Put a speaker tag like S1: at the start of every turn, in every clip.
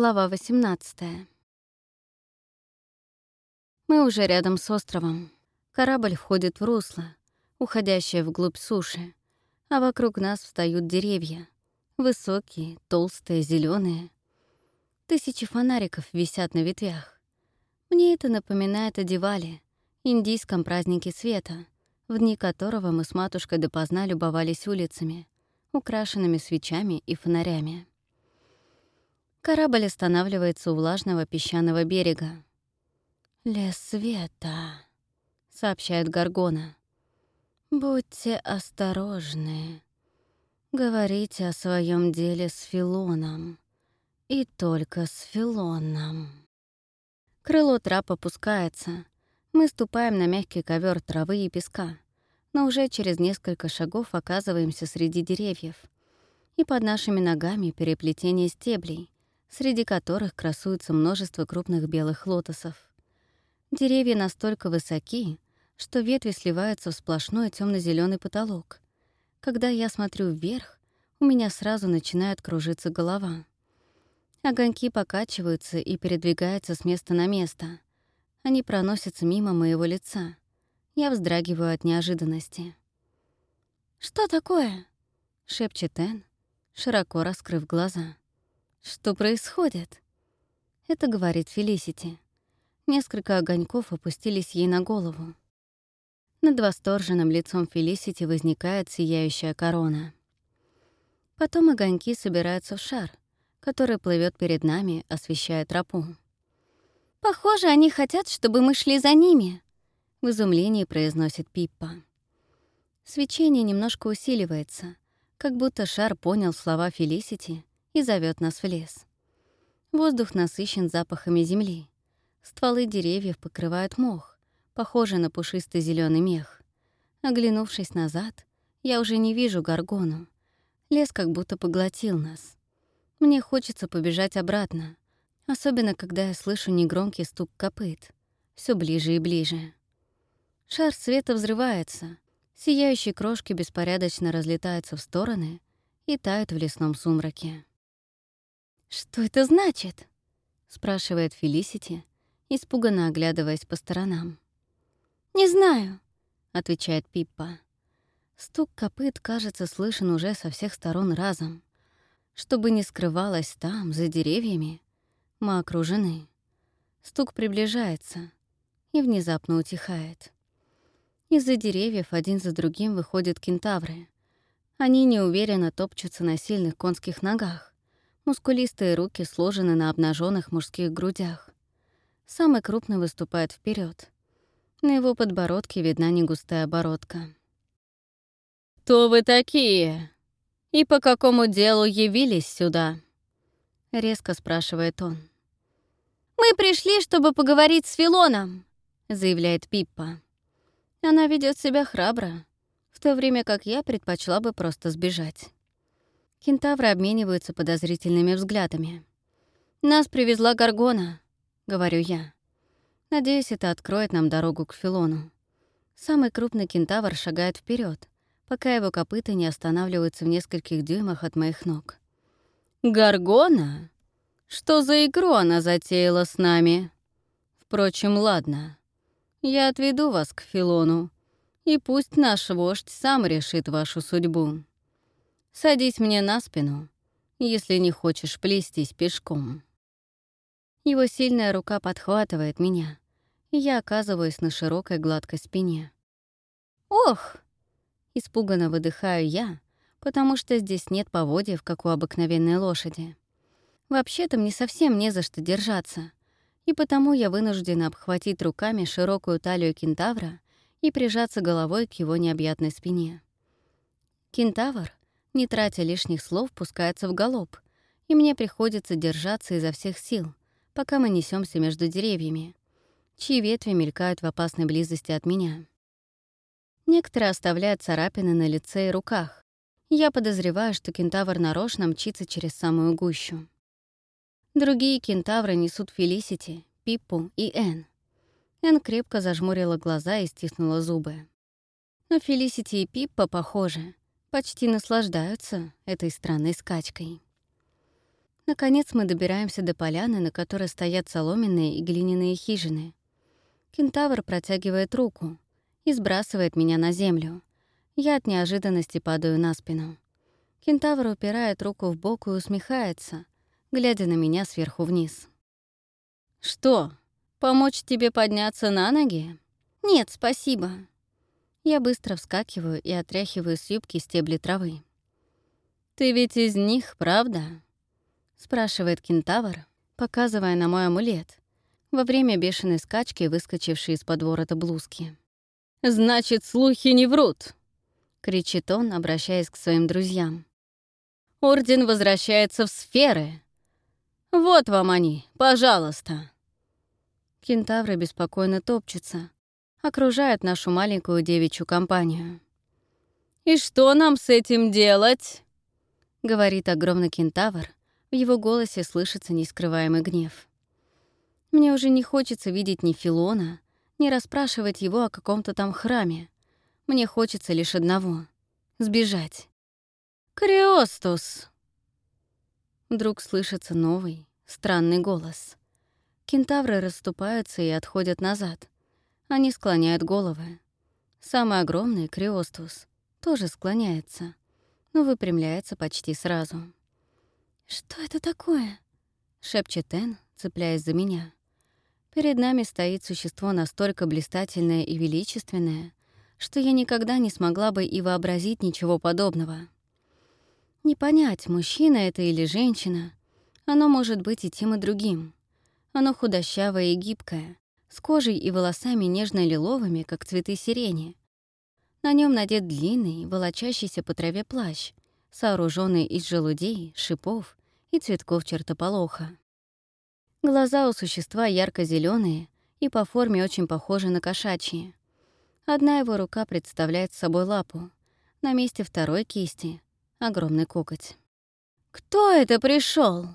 S1: Глава 18 Мы уже рядом с островом. Корабль входит в русло, уходящее вглубь суши, а вокруг нас встают деревья. Высокие, толстые, зеленые. Тысячи фонариков висят на ветвях. Мне это напоминает о Дивале, индийском празднике света, в дни которого мы с матушкой допоздна любовались улицами, украшенными свечами и фонарями. Корабль останавливается у влажного песчаного берега. «Лес света», — сообщает Гаргона. «Будьте осторожны. Говорите о своем деле с Филоном. И только с Филоном». Крыло трап опускается. Мы ступаем на мягкий ковер травы и песка, но уже через несколько шагов оказываемся среди деревьев. И под нашими ногами переплетение стеблей, среди которых красуется множество крупных белых лотосов. Деревья настолько высоки, что ветви сливаются в сплошной темно зеленый потолок. Когда я смотрю вверх, у меня сразу начинает кружиться голова. Огоньки покачиваются и передвигаются с места на место. Они проносятся мимо моего лица. Я вздрагиваю от неожиданности. «Что такое?» — шепчет Энн, широко раскрыв глаза. «Что происходит?» Это говорит Фелисити. Несколько огоньков опустились ей на голову. Над восторженным лицом Фелисити возникает сияющая корона. Потом огоньки собираются в шар, который плывет перед нами, освещая тропу. «Похоже, они хотят, чтобы мы шли за ними», — в изумлении произносит Пиппа. Свечение немножко усиливается, как будто шар понял слова Фелисити и зовет нас в лес. Воздух насыщен запахами земли. Стволы деревьев покрывают мох, похожий на пушистый зеленый мех. Оглянувшись назад, я уже не вижу горгону. Лес как будто поглотил нас. Мне хочется побежать обратно, особенно когда я слышу негромкий стук копыт, все ближе и ближе. Шар света взрывается, сияющие крошки беспорядочно разлетаются в стороны и тают в лесном сумраке. «Что это значит?» — спрашивает Фелисити, испуганно оглядываясь по сторонам. «Не знаю», — отвечает Пиппа. Стук копыт, кажется, слышен уже со всех сторон разом. Чтобы не скрывалось там, за деревьями, мы окружены. Стук приближается и внезапно утихает. Из-за деревьев один за другим выходят кентавры. Они неуверенно топчутся на сильных конских ногах. Мускулистые руки сложены на обнаженных мужских грудях. Самый крупный выступает вперед. На его подбородке видна негустая оборотка. «Кто вы такие? И по какому делу явились сюда?» — резко спрашивает он. «Мы пришли, чтобы поговорить с Филоном», — заявляет Пиппа. Она ведет себя храбро, в то время как я предпочла бы просто сбежать. Кентавры обмениваются подозрительными взглядами. «Нас привезла Гаргона», — говорю я. Надеюсь, это откроет нам дорогу к Филону. Самый крупный кентавр шагает вперед, пока его копыта не останавливаются в нескольких дюймах от моих ног. «Гаргона? Что за игру она затеяла с нами? Впрочем, ладно. Я отведу вас к Филону, и пусть наш вождь сам решит вашу судьбу». Садись мне на спину, если не хочешь плестись пешком. Его сильная рука подхватывает меня, и я оказываюсь на широкой гладкой спине. «Ох!» — испуганно выдыхаю я, потому что здесь нет поводьев, как у обыкновенной лошади. Вообще-то мне совсем не за что держаться, и потому я вынуждена обхватить руками широкую талию кентавра и прижаться головой к его необъятной спине. Кентавр не тратя лишних слов, пускается в галоп, и мне приходится держаться изо всех сил, пока мы несемся между деревьями, чьи ветви мелькают в опасной близости от меня. Некоторые оставляют царапины на лице и руках. Я подозреваю, что кентавр нарочно мчится через самую гущу. Другие кентавры несут Фелисити, Пиппу и Энн. Энн крепко зажмурила глаза и стиснула зубы. Но Фелисити и Пиппа, похоже, почти наслаждаются этой странной скачкой. Наконец мы добираемся до поляны, на которой стоят соломенные и глиняные хижины. Кентавр протягивает руку и сбрасывает меня на землю. Я от неожиданности падаю на спину. Кентавр упирает руку в бок и усмехается, глядя на меня сверху вниз. «Что, помочь тебе подняться на ноги?» «Нет, спасибо». Я быстро вскакиваю и отряхиваю с юбки стебли травы. «Ты ведь из них, правда?» — спрашивает кентавр, показывая на мой амулет, во время бешеной скачки, выскочившей из-под ворота блузки. «Значит, слухи не врут!» — кричит он, обращаясь к своим друзьям. «Орден возвращается в сферы. Вот вам они, пожалуйста!» Кентавры беспокойно топчутся, окружают нашу маленькую девичью компанию. «И что нам с этим делать?» — говорит огромный кентавр. В его голосе слышится нескрываемый гнев. Мне уже не хочется видеть ни Филона, ни расспрашивать его о каком-то там храме. Мне хочется лишь одного — сбежать. «Криостус!» Вдруг слышится новый, странный голос. Кентавры расступаются и отходят назад. Они склоняют головы. Самый огромный, Криостус, тоже склоняется, но выпрямляется почти сразу. «Что это такое?» — шепчет Эн, цепляясь за меня. Перед нами стоит существо настолько блистательное и величественное, что я никогда не смогла бы и вообразить ничего подобного. Не понять, мужчина это или женщина. Оно может быть и тем, и другим. Оно худощавое и гибкое, с кожей и волосами нежно-лиловыми, как цветы сирени. На нем надет длинный, волочащийся по траве плащ, сооруженный из желудей, шипов и цветков чертополоха. Глаза у существа ярко зеленые и по форме очень похожи на кошачьи. Одна его рука представляет собой лапу, на месте второй кисти — огромный коготь. «Кто это пришел?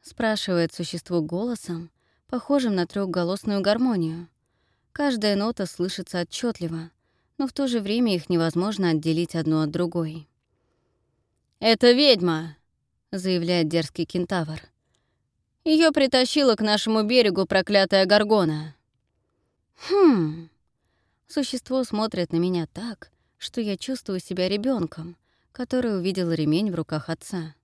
S1: спрашивает существо голосом, похожим на трехголосную гармонию. Каждая нота слышится отчетливо, но в то же время их невозможно отделить одну от другой. «Это ведьма!» — заявляет дерзкий кентавр. Ее притащила к нашему берегу проклятая горгона. Хм. Существо смотрит на меня так, что я чувствую себя ребенком, который увидел ремень в руках отца.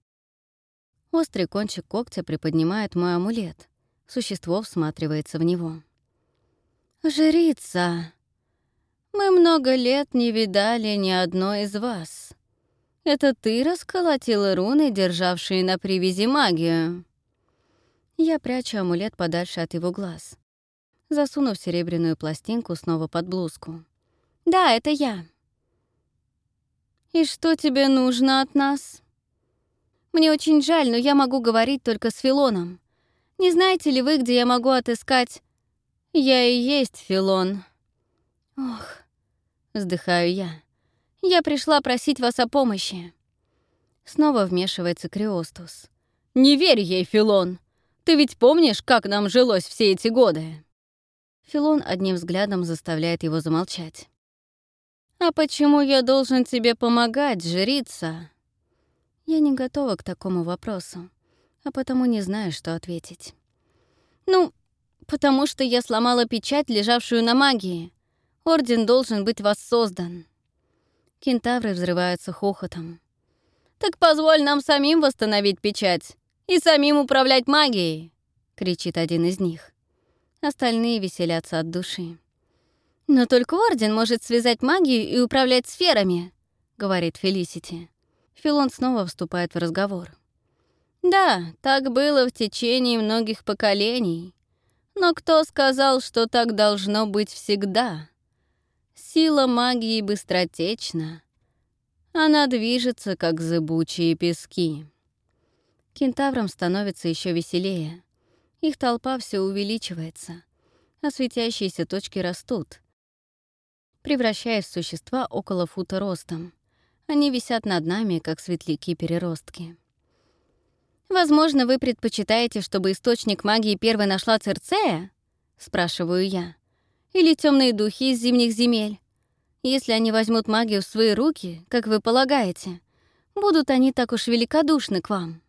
S1: Острый кончик когтя приподнимает мой амулет. Существо всматривается в него. «Жрица, мы много лет не видали ни одной из вас. Это ты расколотила руны, державшие на привязи магию?» Я прячу амулет подальше от его глаз, засунув серебряную пластинку снова под блузку. «Да, это я». «И что тебе нужно от нас?» «Мне очень жаль, но я могу говорить только с Филоном. Не знаете ли вы, где я могу отыскать...» «Я и есть Филон». «Ох», — вздыхаю я. «Я пришла просить вас о помощи». Снова вмешивается Криостус. «Не верь ей, Филон! Ты ведь помнишь, как нам жилось все эти годы?» Филон одним взглядом заставляет его замолчать. «А почему я должен тебе помогать, жрица?» Я не готова к такому вопросу, а потому не знаю, что ответить. «Ну, потому что я сломала печать, лежавшую на магии. Орден должен быть воссоздан». Кентавры взрываются хохотом. «Так позволь нам самим восстановить печать и самим управлять магией!» — кричит один из них. Остальные веселятся от души. «Но только Орден может связать магию и управлять сферами», — говорит Фелисити. Филон снова вступает в разговор. «Да, так было в течение многих поколений. Но кто сказал, что так должно быть всегда? Сила магии быстротечна. Она движется, как зыбучие пески». Кентаврам становится еще веселее. Их толпа все увеличивается, а светящиеся точки растут, превращаясь в существа около фута ростом. Они висят над нами, как светляки-переростки. «Возможно, вы предпочитаете, чтобы источник магии первой нашла Церцея?» — спрашиваю я. «Или темные духи из зимних земель? Если они возьмут магию в свои руки, как вы полагаете, будут они так уж великодушны к вам?»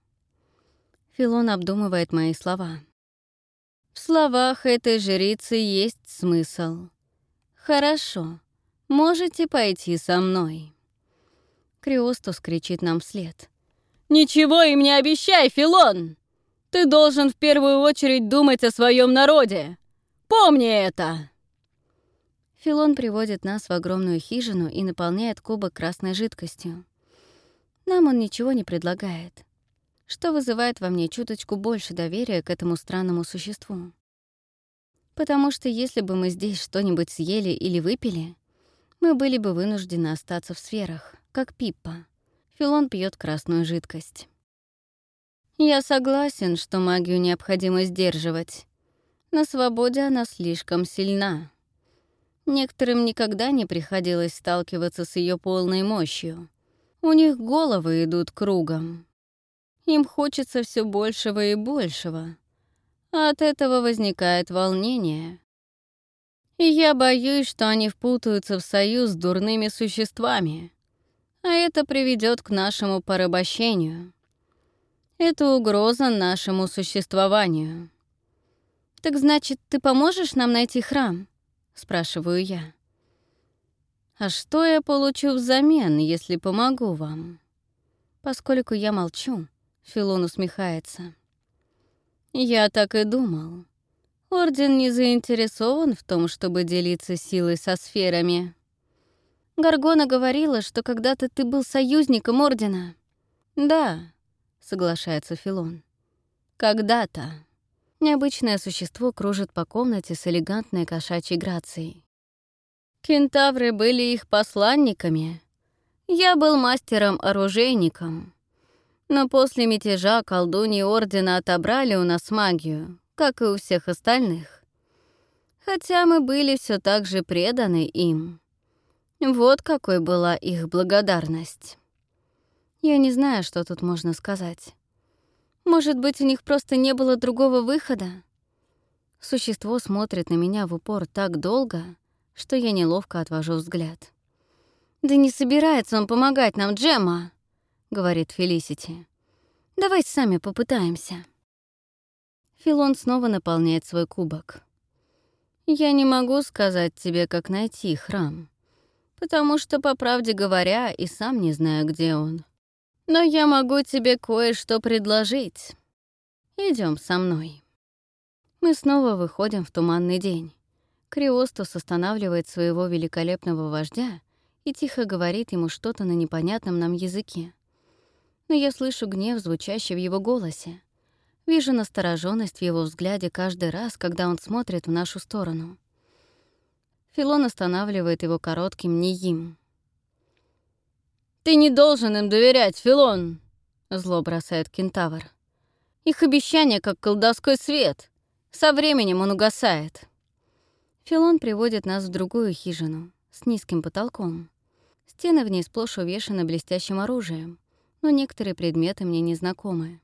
S1: Филон обдумывает мои слова. В словах этой жрицы есть смысл. Хорошо, можете пойти со мной. Криостус кричит нам вслед. «Ничего им не обещай, Филон! Ты должен в первую очередь думать о своем народе! Помни это!» Филон приводит нас в огромную хижину и наполняет кубок красной жидкостью. Нам он ничего не предлагает что вызывает во мне чуточку больше доверия к этому странному существу. Потому что если бы мы здесь что-нибудь съели или выпили, мы были бы вынуждены остаться в сферах, как Пиппа. Филон пьет красную жидкость. Я согласен, что магию необходимо сдерживать. На свободе она слишком сильна. Некоторым никогда не приходилось сталкиваться с ее полной мощью. У них головы идут кругом. Им хочется все большего и большего. От этого возникает волнение. И я боюсь, что они впутаются в союз с дурными существами, а это приведет к нашему порабощению. Это угроза нашему существованию. «Так значит, ты поможешь нам найти храм?» — спрашиваю я. «А что я получу взамен, если помогу вам?» Поскольку я молчу, Филон усмехается. «Я так и думал. Орден не заинтересован в том, чтобы делиться силой со сферами. Гаргона говорила, что когда-то ты был союзником Ордена». «Да», — соглашается Филон. «Когда-то». Необычное существо кружит по комнате с элегантной кошачьей грацией. Кентавры были их посланниками. Я был мастером-оружейником. Но после мятежа колдуньи Ордена отобрали у нас магию, как и у всех остальных. Хотя мы были все так же преданы им. Вот какой была их благодарность. Я не знаю, что тут можно сказать. Может быть, у них просто не было другого выхода? Существо смотрит на меня в упор так долго, что я неловко отвожу взгляд. «Да не собирается он помогать нам, Джемма!» — говорит Фелисити. «Давай сами попытаемся». Филон снова наполняет свой кубок. «Я не могу сказать тебе, как найти храм, потому что, по правде говоря, и сам не знаю, где он. Но я могу тебе кое-что предложить. Идем со мной». Мы снова выходим в туманный день. Криостус останавливает своего великолепного вождя и тихо говорит ему что-то на непонятном нам языке но я слышу гнев, звучащий в его голосе. Вижу настороженность в его взгляде каждый раз, когда он смотрит в нашу сторону. Филон останавливает его коротким «неим». «Ты не должен им доверять, Филон!» — зло бросает кентавр. «Их обещание как колдовской свет. Со временем он угасает». Филон приводит нас в другую хижину с низким потолком. Стены в ней сплошь увешаны блестящим оружием но некоторые предметы мне не знакомы.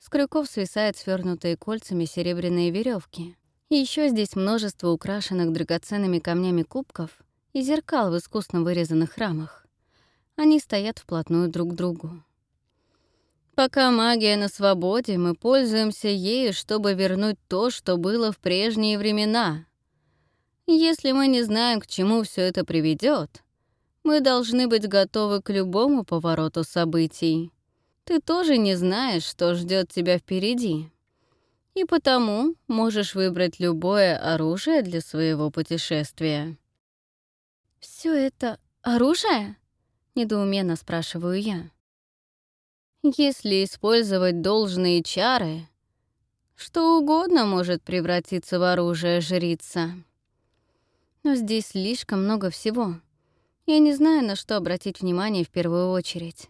S1: С крюков свисают свернутые кольцами серебряные веревки. Еще здесь множество украшенных драгоценными камнями кубков и зеркал в искусно вырезанных рамах. Они стоят вплотную друг к другу. Пока магия на свободе, мы пользуемся ею, чтобы вернуть то, что было в прежние времена. Если мы не знаем, к чему все это приведет, мы должны быть готовы к любому повороту событий. Ты тоже не знаешь, что ждет тебя впереди. И потому можешь выбрать любое оружие для своего путешествия. Все это оружие? недоуменно спрашиваю я. Если использовать должные чары, что угодно может превратиться в оружие жрица. Но здесь слишком много всего. Я не знаю, на что обратить внимание в первую очередь.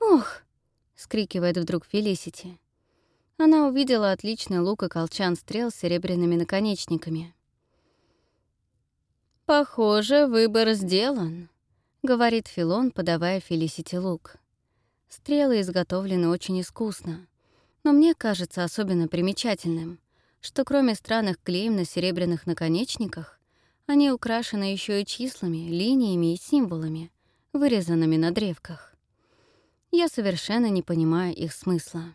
S1: «Ох!» — скрикивает вдруг Фелисити. Она увидела отличный лук и колчан стрел с серебряными наконечниками. «Похоже, выбор сделан», — говорит Филон, подавая Фелисити лук. Стрелы изготовлены очень искусно, но мне кажется особенно примечательным, что кроме странных клеем на серебряных наконечниках, они украшены еще и числами, линиями и символами, вырезанными на древках. Я совершенно не понимаю их смысла.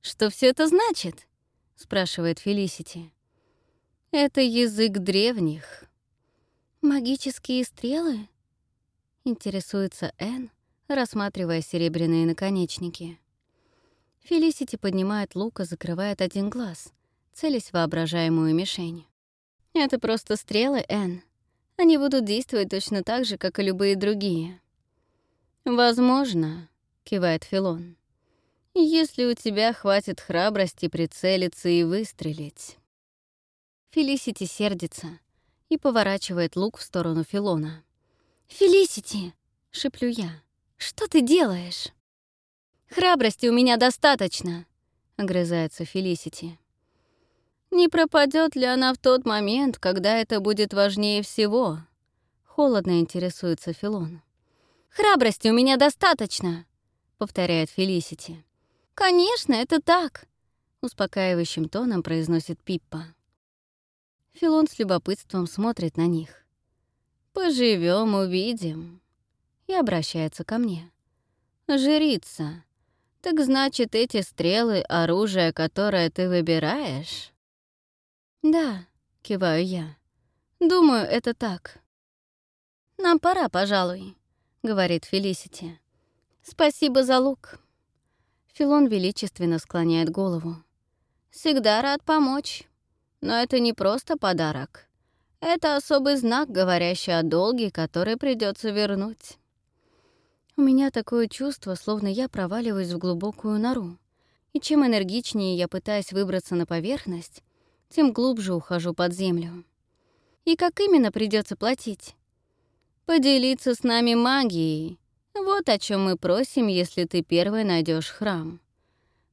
S1: Что все это значит?» — спрашивает Фелисити. «Это язык древних». «Магические стрелы?» — интересуется Энн, рассматривая серебряные наконечники. Фелисити поднимает лук и закрывает один глаз, целясь воображаемую мишень. «Это просто стрелы, Энн. Они будут действовать точно так же, как и любые другие». «Возможно», — кивает Филон, «если у тебя хватит храбрости прицелиться и выстрелить». Фелисити сердится и поворачивает лук в сторону Филона. «Фелисити!» — шеплю я. «Что ты делаешь?» «Храбрости у меня достаточно», — огрызается Фелисити. «Не пропадет ли она в тот момент, когда это будет важнее всего?» Холодно интересуется Филон. «Храбрости у меня достаточно», — повторяет Фелисити. «Конечно, это так», — успокаивающим тоном произносит Пиппа. Филон с любопытством смотрит на них. Поживем, увидим», и обращается ко мне. «Жрица, так значит, эти стрелы — оружие, которое ты выбираешь?» «Да», — киваю я. «Думаю, это так». «Нам пора, пожалуй», — говорит Фелисити. «Спасибо за лук». Филон величественно склоняет голову. «Всегда рад помочь. Но это не просто подарок. Это особый знак, говорящий о долге, который придется вернуть». У меня такое чувство, словно я проваливаюсь в глубокую нору. И чем энергичнее я пытаюсь выбраться на поверхность, тем глубже ухожу под землю. И как именно придется платить? Поделиться с нами магией. Вот о чем мы просим, если ты первой найдешь храм.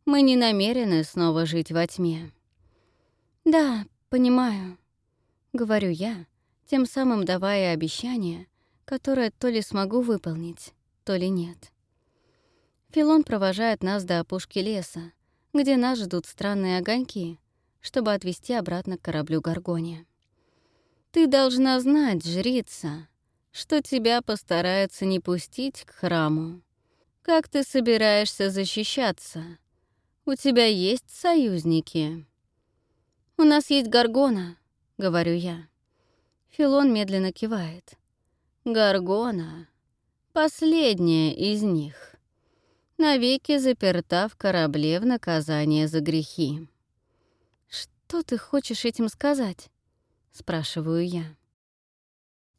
S1: Мы не намерены снова жить во тьме. Да, понимаю, говорю я, тем самым давая обещание, которое то ли смогу выполнить, то ли нет. Филон провожает нас до опушки леса, где нас ждут странные огоньки, чтобы отвезти обратно к кораблю Гаргония. «Ты должна знать, жрица, что тебя постараются не пустить к храму. Как ты собираешься защищаться? У тебя есть союзники?» «У нас есть Гаргона», — говорю я. Филон медленно кивает. «Гаргона Последняя из них. Навеки заперта в корабле в наказание за грехи. «Что ты хочешь этим сказать?» — спрашиваю я.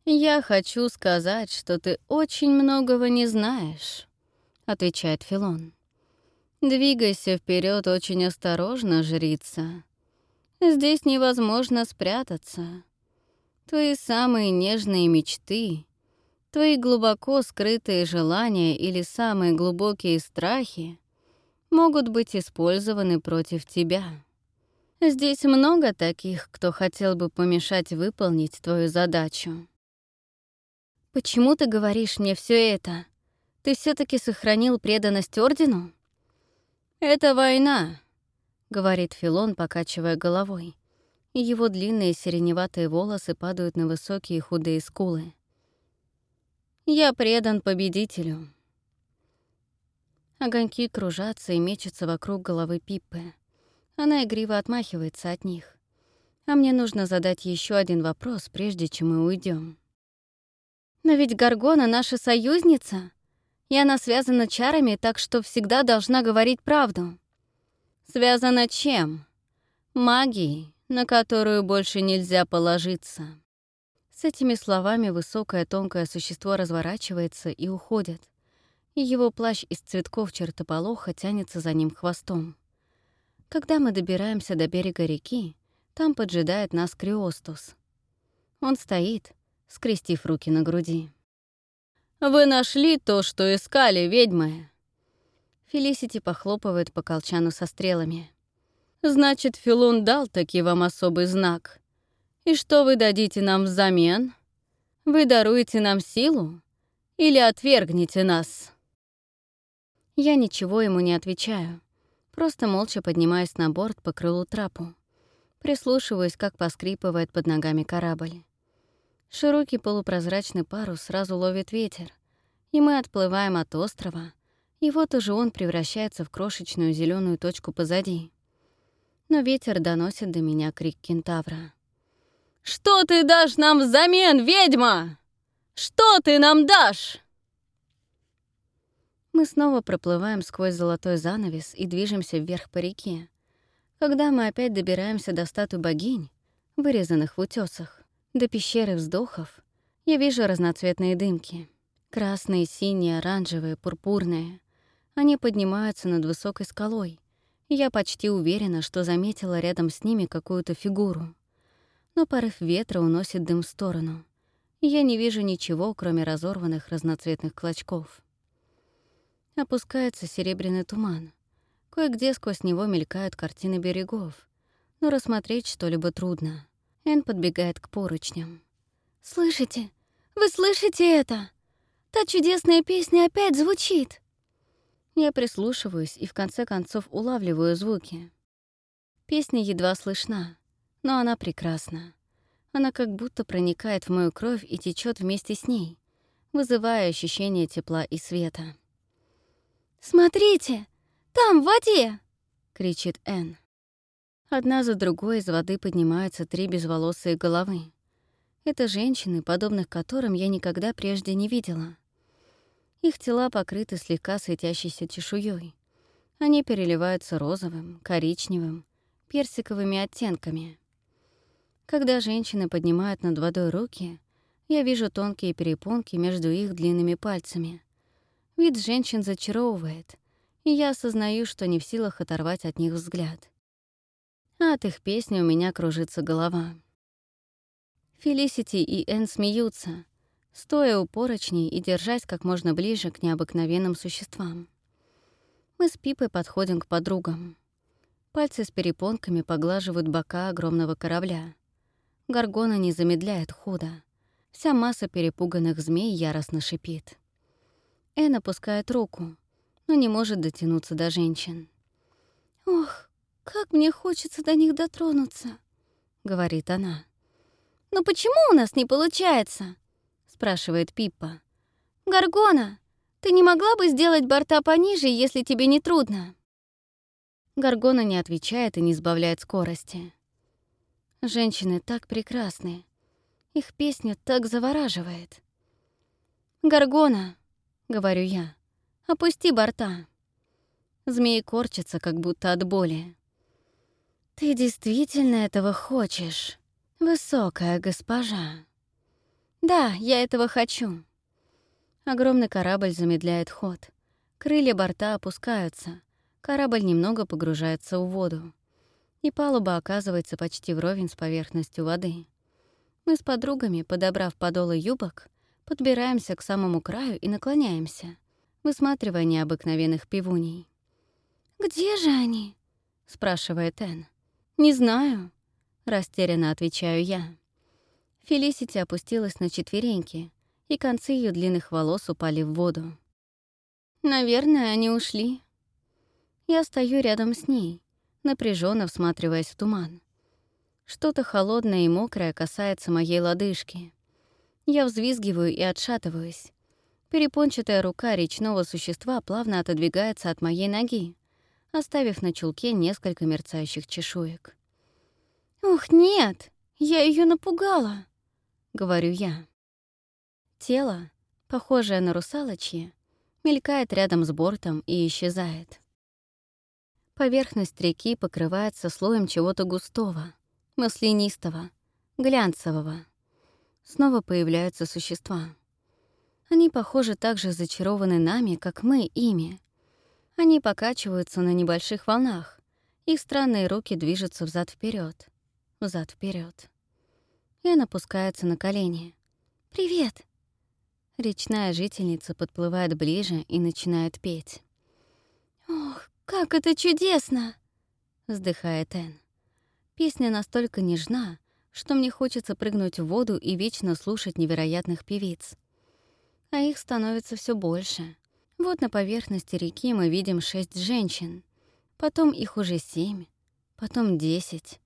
S1: «Я хочу сказать, что ты очень многого не знаешь», — отвечает Филон. «Двигайся вперед очень осторожно, жрица. Здесь невозможно спрятаться. Твои самые нежные мечты Твои глубоко скрытые желания или самые глубокие страхи могут быть использованы против тебя. Здесь много таких, кто хотел бы помешать выполнить твою задачу. Почему ты говоришь мне все это? Ты все таки сохранил преданность Ордену? Это война, — говорит Филон, покачивая головой, его длинные сиреневатые волосы падают на высокие худые скулы. Я предан победителю. Огоньки кружатся и мечутся вокруг головы Пиппы. Она игриво отмахивается от них. А мне нужно задать еще один вопрос, прежде чем мы уйдем. Но ведь Гаргона — наша союзница, и она связана чарами, так что всегда должна говорить правду. Связана чем? Магией, на которую больше нельзя положиться. С этими словами высокое тонкое существо разворачивается и уходит, его плащ из цветков чертополоха тянется за ним хвостом. Когда мы добираемся до берега реки, там поджидает нас Криостус. Он стоит, скрестив руки на груди. «Вы нашли то, что искали, ведьмы!» Фелисити похлопывает по колчану со стрелами. «Значит, Филун дал таки вам особый знак. И что вы дадите нам взамен? Вы даруете нам силу или отвергнете нас?» Я ничего ему не отвечаю, просто молча поднимаюсь на борт по крылу трапу. Прислушиваюсь, как поскрипывает под ногами корабль. Широкий полупрозрачный парус сразу ловит ветер, и мы отплываем от острова И вот уже он превращается в крошечную зеленую точку позади. Но ветер доносит до меня крик кентавра. «Что ты дашь нам взамен, ведьма? Что ты нам дашь?» Мы снова проплываем сквозь золотой занавес и движемся вверх по реке. Когда мы опять добираемся до статуи богинь, вырезанных в утесах, до пещеры вздохов, я вижу разноцветные дымки. Красные, синие, оранжевые, пурпурные. Они поднимаются над высокой скалой, я почти уверена, что заметила рядом с ними какую-то фигуру. Но порыв ветра уносит дым в сторону, я не вижу ничего, кроме разорванных разноцветных клочков. Опускается серебряный туман. Кое-где сквозь него мелькают картины берегов. Но рассмотреть что-либо трудно. Эн подбегает к поручням. «Слышите? Вы слышите это? Та чудесная песня опять звучит!» Я прислушиваюсь и в конце концов улавливаю звуки. Песня едва слышна, но она прекрасна. Она как будто проникает в мою кровь и течет вместе с ней, вызывая ощущение тепла и света. «Смотрите! Там, в воде!» — кричит Энн. Одна за другой из воды поднимаются три безволосые головы. Это женщины, подобных которым я никогда прежде не видела. Их тела покрыты слегка светящейся чешуей. Они переливаются розовым, коричневым, персиковыми оттенками. Когда женщины поднимают над водой руки, я вижу тонкие перепонки между их длинными пальцами. Вид женщин зачаровывает, и я осознаю, что не в силах оторвать от них взгляд. А от их песни у меня кружится голова. Фелисити и Энн смеются, стоя у поручней и держась как можно ближе к необыкновенным существам. Мы с Пипой подходим к подругам. Пальцы с перепонками поглаживают бока огромного корабля. Гаргона не замедляет худо. Вся масса перепуганных змей яростно шипит. Эн опускает руку, но не может дотянуться до женщин. «Ох, как мне хочется до них дотронуться», — говорит она. «Но почему у нас не получается?» — спрашивает Пиппа. «Гаргона, ты не могла бы сделать борта пониже, если тебе не трудно?» Гаргона не отвечает и не сбавляет скорости. Женщины так прекрасны. Их песня так завораживает. «Гаргона, — говорю я. «Опусти борта». Змеи корчатся, как будто от боли. «Ты действительно этого хочешь, высокая госпожа?» «Да, я этого хочу». Огромный корабль замедляет ход. Крылья борта опускаются. Корабль немного погружается в воду. И палуба оказывается почти вровень с поверхностью воды. Мы с подругами, подобрав подолы юбок, Подбираемся к самому краю и наклоняемся, высматривая необыкновенных пивуней. «Где же они?» — спрашивает Энн. «Не знаю», — растерянно отвечаю я. Фелисити опустилась на четвереньки, и концы ее длинных волос упали в воду. «Наверное, они ушли». Я стою рядом с ней, напряженно всматриваясь в туман. Что-то холодное и мокрое касается моей лодыжки. Я взвизгиваю и отшатываюсь. Перепончатая рука речного существа плавно отодвигается от моей ноги, оставив на чулке несколько мерцающих чешуек. «Ух, нет! Я ее напугала!» — говорю я. Тело, похожее на русалочье, мелькает рядом с бортом и исчезает. Поверхность реки покрывается слоем чего-то густого, маслянистого, глянцевого снова появляются существа. Они, похоже, так же зачарованы нами, как мы ими. Они покачиваются на небольших волнах. Их странные руки движутся взад вперед, взад вперед. Эн опускается на колени. «Привет!» Речная жительница подплывает ближе и начинает петь. «Ох, как это чудесно!» — вздыхает Эн. Песня настолько нежна, что мне хочется прыгнуть в воду и вечно слушать невероятных певиц. А их становится все больше. Вот на поверхности реки мы видим шесть женщин, потом их уже семь, потом десять.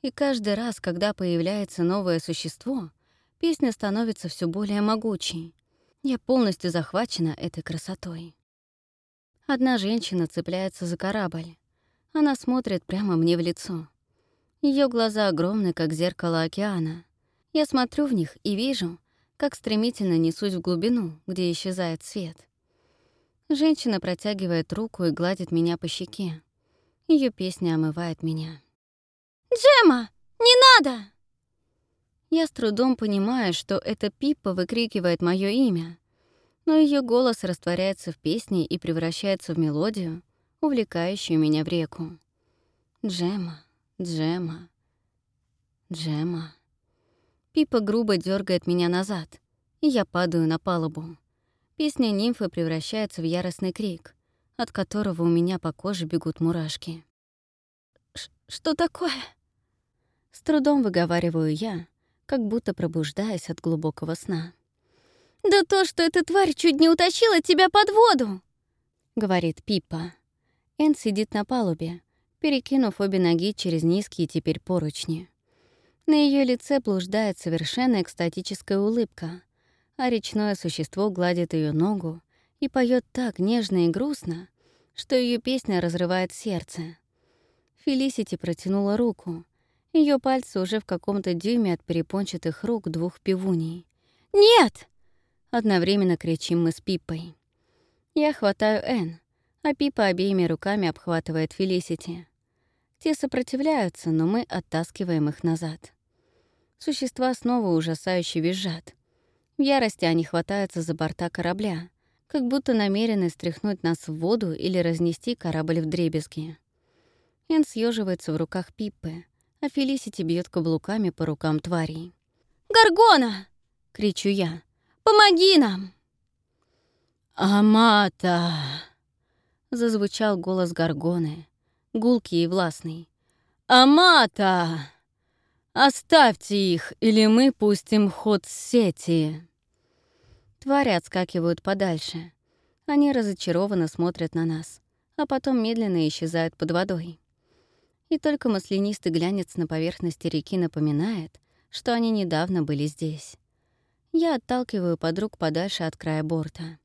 S1: И каждый раз, когда появляется новое существо, песня становится все более могучей. Я полностью захвачена этой красотой. Одна женщина цепляется за корабль. Она смотрит прямо мне в лицо. Ее глаза огромны, как зеркало океана. Я смотрю в них и вижу, как стремительно несусь в глубину, где исчезает свет. Женщина протягивает руку и гладит меня по щеке. Ее песня омывает меня.
S2: «Джема, не надо!»
S1: Я с трудом понимаю, что это Пиппа выкрикивает мое имя, но ее голос растворяется в песне и превращается в мелодию, увлекающую меня в реку. Джема, Джема, Джема. Пипа грубо дергает меня назад, и я падаю на палубу. Песня нимфы превращается в яростный крик, от которого у меня по коже бегут мурашки.
S2: «Что такое?»
S1: С трудом выговариваю я, как будто пробуждаясь от глубокого сна.
S2: «Да то, что эта тварь чуть не утащила тебя под воду!»
S1: — говорит Пипа. Эн сидит на палубе, перекинув обе ноги через низкие теперь поручни. На ее лице блуждает совершенно экстатическая улыбка, а речное существо гладит ее ногу и поет так нежно и грустно, что ее песня разрывает сердце. Фелисити протянула руку. Ее пальцы уже в каком-то дюйме от перепончатых рук двух пивуней.
S2: «Нет!»
S1: — одновременно кричим мы с Пиппой. Я хватаю Энн, а Пипа обеими руками обхватывает Фелисити. Те сопротивляются, но мы оттаскиваем их назад. Существа снова ужасающе визжат. В ярости они хватаются за борта корабля, как будто намерены стряхнуть нас в воду или разнести корабль в дребезги. Эн съеживается в руках Пиппы, а Фелисити бьет каблуками по рукам тварей.
S2: «Гаргона!»
S1: — кричу я.
S2: «Помоги нам!»
S1: «Амата!» — зазвучал голос Гаргоны, гулкий и властный. «Амата!» «Оставьте их, или мы пустим ход сети!» Твари отскакивают подальше. Они разочарованно смотрят на нас, а потом медленно исчезают под водой. И только маслянистый глянец на поверхности реки напоминает, что они недавно были здесь. Я отталкиваю подруг подальше от края борта.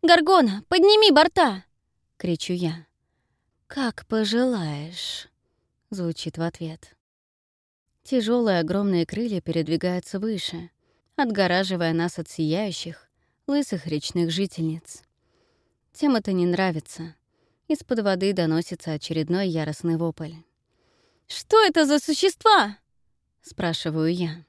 S2: «Гаргона, подними борта!»
S1: — кричу я. «Как пожелаешь», — звучит в ответ. Тяжелые огромные крылья передвигаются выше, отгораживая нас от сияющих, лысых речных жительниц. Тем это не нравится. Из-под воды доносится очередной яростный вопль.
S2: «Что это за существа?»
S1: — спрашиваю я.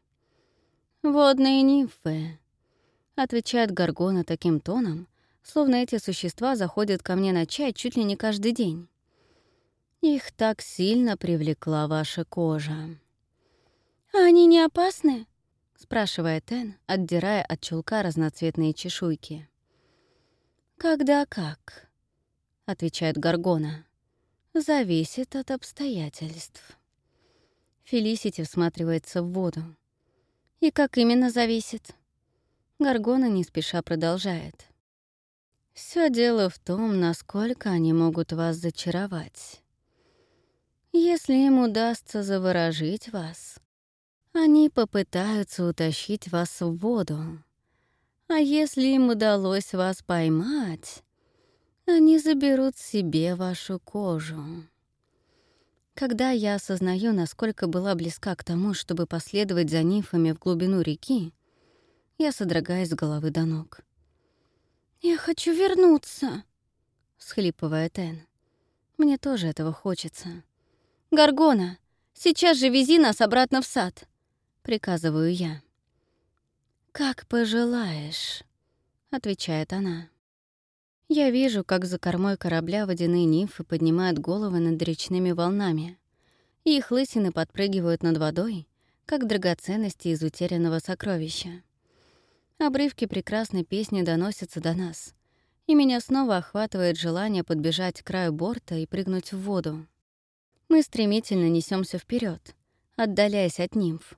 S1: «Водные нимфы», — отвечает Гаргона таким тоном, словно эти существа заходят ко мне на чай чуть ли не каждый день. Их так сильно привлекла ваша кожа.
S2: «А они не опасны?»
S1: — спрашивает Эн, отдирая от чулка разноцветные чешуйки. «Когда как?» — отвечает Гаргона. «Зависит от обстоятельств». Фелисити всматривается в воду. «И как именно зависит?» Гаргона не спеша продолжает. Все дело в том, насколько они могут вас зачаровать. Если им удастся заворожить вас, они попытаются утащить вас в воду. А если им удалось вас поймать, они заберут себе вашу кожу. Когда я осознаю, насколько была близка к тому, чтобы последовать за нимфами в глубину реки, я содрогаюсь с головы до ног.
S2: «Я хочу вернуться», — схлипывает Энн.
S1: «Мне тоже этого хочется».
S2: «Гаргона, сейчас же вези нас обратно в сад», —
S1: приказываю я. «Как пожелаешь», — отвечает она. Я вижу, как за кормой корабля водяные нимфы поднимают головы над речными волнами, их лысины подпрыгивают над водой, как драгоценности из утерянного сокровища. Обрывки прекрасной песни доносятся до нас, и меня снова охватывает желание подбежать к краю борта и прыгнуть в воду. Мы стремительно несемся вперед, отдаляясь от нимф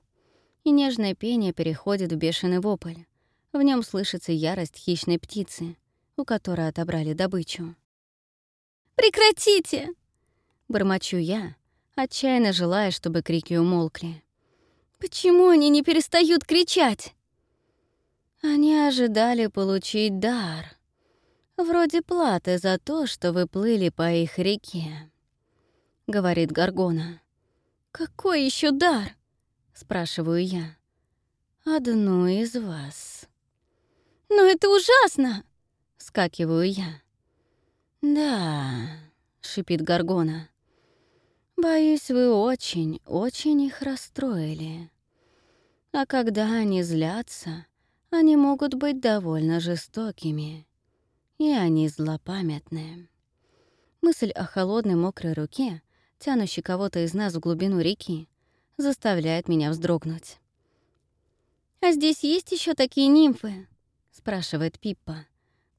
S1: и нежное пение переходит в бешеный вопль. В нем слышится ярость хищной птицы, у которой отобрали добычу.
S2: «Прекратите!»
S1: — бормочу я, отчаянно желая, чтобы крики умолкли.
S2: «Почему они не перестают кричать?»
S1: Они ожидали получить дар. Вроде платы за то, что вы плыли по их реке», — говорит Гаргона.
S2: «Какой еще дар?»
S1: — спрашиваю я. «Одну из вас».
S2: «Но это ужасно!»
S1: — скакиваю я. «Да», — шипит Гаргона. «Боюсь, вы очень, очень их расстроили. А когда они злятся, они могут быть довольно жестокими. И они злопамятные». Мысль о холодной мокрой руке, тянущей кого-то из нас в глубину реки, заставляет меня вздрогнуть.
S2: «А здесь есть еще такие нимфы?»
S1: — спрашивает Пиппа.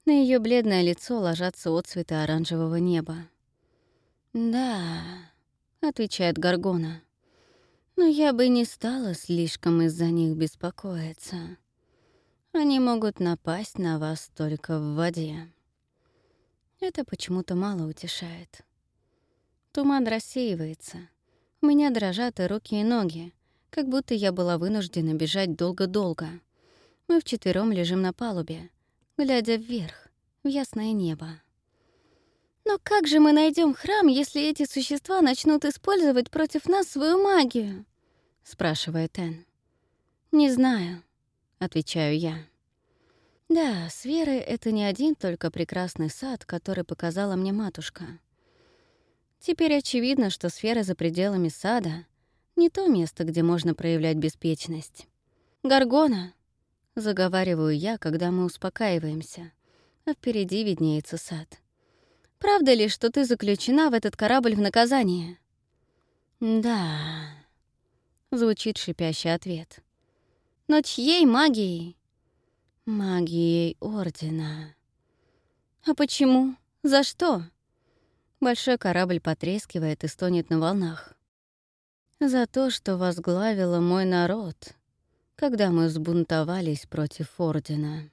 S1: На ее бледное лицо ложатся отцветы оранжевого неба. «Да», — отвечает Гаргона. «Но я бы не стала слишком из-за них беспокоиться. Они могут напасть на вас только в воде». Это почему-то мало утешает. Туман рассеивается. У меня дрожат и руки, и ноги, как будто я была вынуждена бежать долго-долго. Мы вчетвером лежим на палубе, глядя вверх, в ясное небо.
S2: «Но как же мы найдем храм, если эти существа начнут использовать против нас свою магию?»
S1: — спрашивает Энн. «Не знаю», — отвечаю я. «Да, с это не один только прекрасный сад, который показала мне матушка. Теперь очевидно, что сфера за пределами сада — не то место, где можно проявлять беспечность. Гаргона, Заговариваю я, когда мы успокаиваемся, а впереди виднеется сад. «Правда ли, что ты заключена в этот корабль в наказание?» «Да», — звучит шипящий ответ. «Но чьей магией?» «Магией Ордена». «А почему? За что?» Большой корабль потрескивает и стонет на волнах. «За то, что возглавила мой народ», когда мы взбунтовались против Ордена.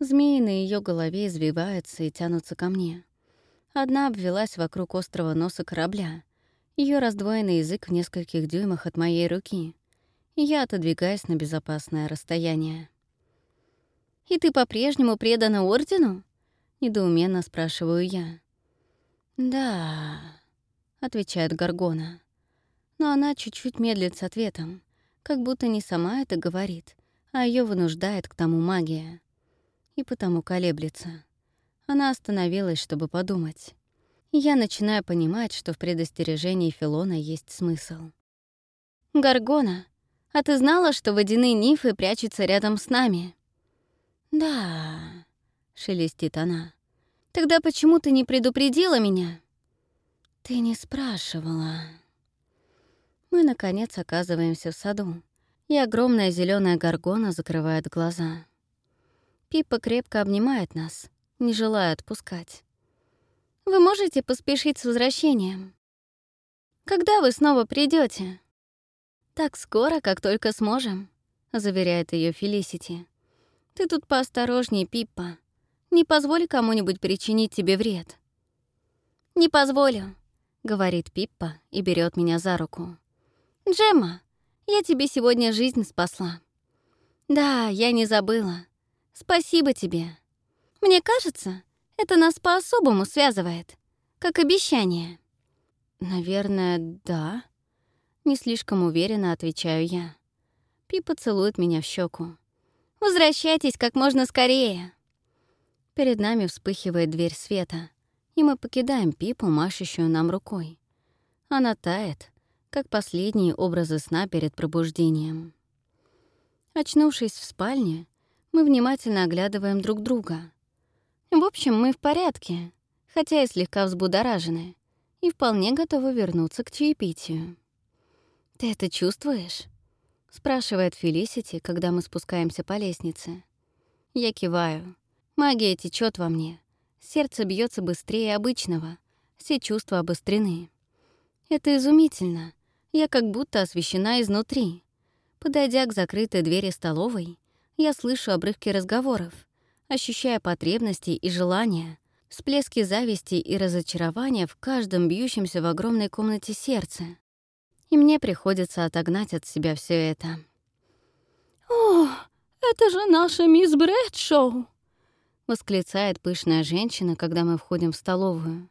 S1: Змеи на ее голове извиваются и тянутся ко мне. Одна обвелась вокруг острого носа корабля, ее раздвоенный язык в нескольких дюймах от моей руки, я отодвигаюсь на безопасное расстояние.
S2: «И ты по-прежнему предана Ордену?»
S1: — недоуменно спрашиваю я. «Да», — отвечает Гаргона. Но она чуть-чуть медлит с ответом, как будто не сама это говорит, а ее вынуждает к тому магия. И потому колеблется. Она остановилась, чтобы подумать. Я начинаю понимать, что в предостережении Филона есть смысл.
S2: «Гаргона, а ты знала, что водяные нифы прячутся рядом с нами?»
S1: «Да», — шелестит она.
S2: «Тогда почему ты не предупредила меня?»
S1: «Ты не спрашивала». Мы, наконец, оказываемся в саду, и огромная зеленая горгона закрывает глаза. Пиппа крепко обнимает нас, не желая отпускать.
S2: «Вы можете поспешить с возвращением? Когда вы снова придете?
S1: «Так скоро, как только сможем», — заверяет ее Фелисити. «Ты тут поосторожней, Пиппа. Не позволь кому-нибудь причинить тебе вред».
S2: «Не позволю», —
S1: говорит Пиппа и берет меня за руку.
S2: «Джемма, я тебе сегодня жизнь спасла».
S1: «Да, я не забыла. Спасибо тебе.
S2: Мне кажется, это нас по-особому связывает, как обещание».
S1: «Наверное, да». Не слишком уверенно отвечаю я. Пипа целует меня в щеку.
S2: «Возвращайтесь как можно скорее».
S1: Перед нами вспыхивает дверь света, и мы покидаем Пипу, машущую нам рукой. Она тает, как последние образы сна перед пробуждением. Очнувшись в спальне, мы внимательно оглядываем друг друга. В общем, мы в порядке, хотя и слегка взбудоражены, и вполне готовы вернуться к чаепитию. «Ты это чувствуешь?» — спрашивает Фелисити, когда мы спускаемся по лестнице. Я киваю. Магия течет во мне. Сердце бьется быстрее обычного. Все чувства обострены. Это изумительно, я как будто освещена изнутри. Подойдя к закрытой двери столовой, я слышу обрывки разговоров, ощущая потребности и желания, всплески зависти и разочарования в каждом бьющемся в огромной комнате сердце. И мне приходится отогнать от себя все это.
S2: «О, это же наша мисс Брэдшоу!»
S1: — восклицает пышная женщина, когда мы входим в столовую.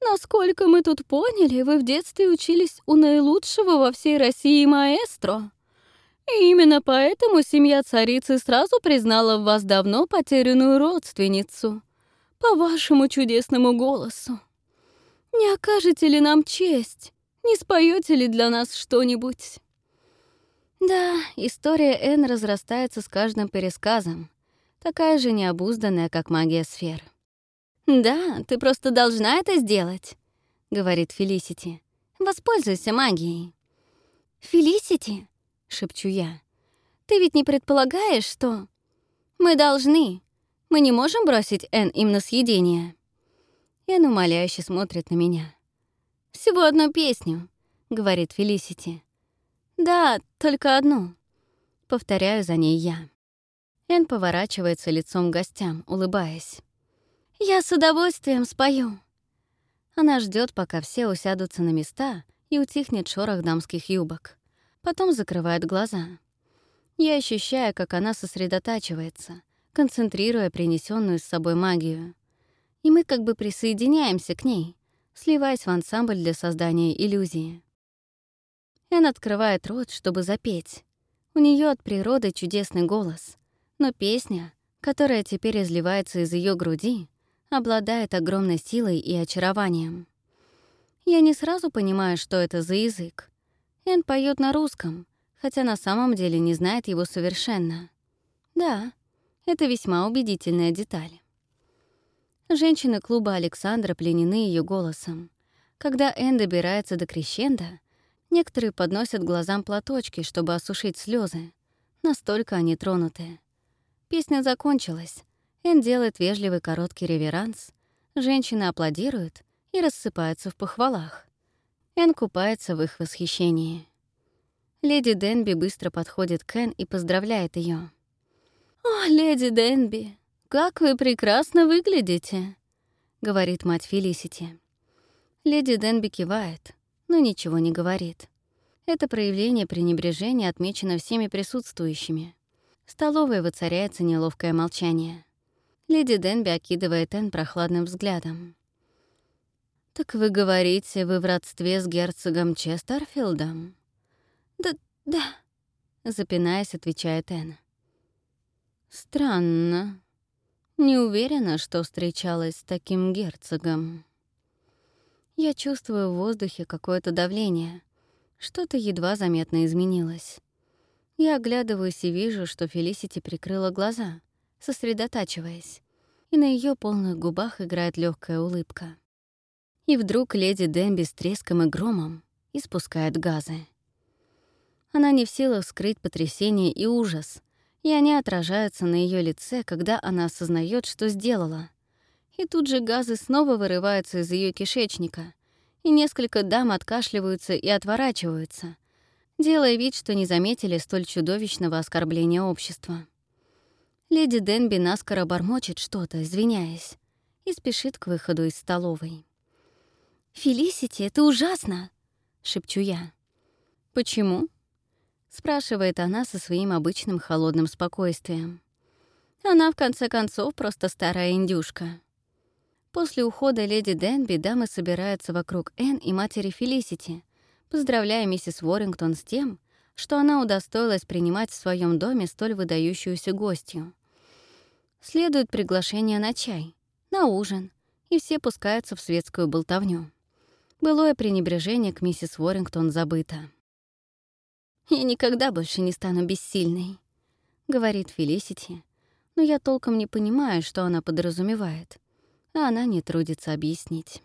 S1: «Насколько мы тут поняли, вы в детстве учились у наилучшего во всей России маэстро. И именно поэтому семья царицы сразу признала в вас давно потерянную родственницу, по вашему чудесному голосу. Не окажете ли нам честь? Не споете ли для нас что-нибудь?» Да, история Н разрастается с каждым пересказом, такая же необузданная, как магия сфер. «Да, ты просто должна это сделать», — говорит Фелисити. «Воспользуйся магией». «Фелисити?» — шепчу я. «Ты ведь не предполагаешь, что...» «Мы должны. Мы не можем бросить Н им на съедение». Эн умоляюще смотрит на меня. «Всего одну песню», — говорит Фелисити. «Да, только одну». Повторяю за ней я. Эн поворачивается лицом к гостям, улыбаясь. «Я с удовольствием спою». Она ждет, пока все усядутся на места и утихнет шорох дамских юбок. Потом закрывает глаза. Я ощущаю, как она сосредотачивается, концентрируя принесенную с собой магию. И мы как бы присоединяемся к ней, сливаясь в ансамбль для создания иллюзии. Эн открывает рот, чтобы запеть. У нее от природы чудесный голос, но песня, которая теперь изливается из ее груди, обладает огромной силой и очарованием. Я не сразу понимаю, что это за язык. Эн поет на русском, хотя на самом деле не знает его совершенно. Да, это весьма убедительная деталь. Женщины клуба Александра пленены ее голосом. Когда Эн добирается до крещенда, некоторые подносят глазам платочки, чтобы осушить слезы. Настолько они тронуты. Песня закончилась. Эн делает вежливый короткий реверанс. Женщины аплодируют и рассыпаются в похвалах. Эн купается в их восхищении. Леди Денби быстро подходит к Эн и поздравляет ее. «О, леди Денби, как вы прекрасно выглядите!» — говорит мать Фелисити. Леди Денби кивает, но ничего не говорит. Это проявление пренебрежения отмечено всеми присутствующими. В столовой воцаряется неловкое молчание. Леди Денби окидывает Энн прохладным взглядом. «Так вы говорите, вы в родстве с герцогом Честерфилдом?» «Да, да», — запинаясь, отвечает Энн. «Странно. Не уверена, что встречалась с таким герцогом». Я чувствую в воздухе какое-то давление. Что-то едва заметно изменилось. Я оглядываюсь и вижу, что Фелисити прикрыла глаза, сосредотачиваясь, и на ее полных губах играет легкая улыбка. И вдруг леди Демби с треском и громом испускает газы. Она не в силах скрыть потрясение и ужас, и они отражаются на ее лице, когда она осознает, что сделала. И тут же газы снова вырываются из ее кишечника, и несколько дам откашливаются и отворачиваются, делая вид, что не заметили столь чудовищного оскорбления общества. Леди Денби наскоро бормочет что-то, извиняясь, и спешит к выходу из столовой. «Фелисити, это ужасно!» — шепчу я. «Почему?» — спрашивает она со своим обычным холодным спокойствием. Она, в конце концов, просто старая индюшка. После ухода леди Денби дамы собираются вокруг Энн и матери Фелисити, поздравляя миссис Уоррингтон с тем, что она удостоилась принимать в своем доме столь выдающуюся гостью. Следует приглашение на чай, на ужин, и все пускаются в светскую болтовню. Былое пренебрежение к миссис Уоррингтон забыто. «Я никогда больше не стану бессильной», — говорит Фелисити, но я толком не понимаю, что она подразумевает, а она не трудится объяснить.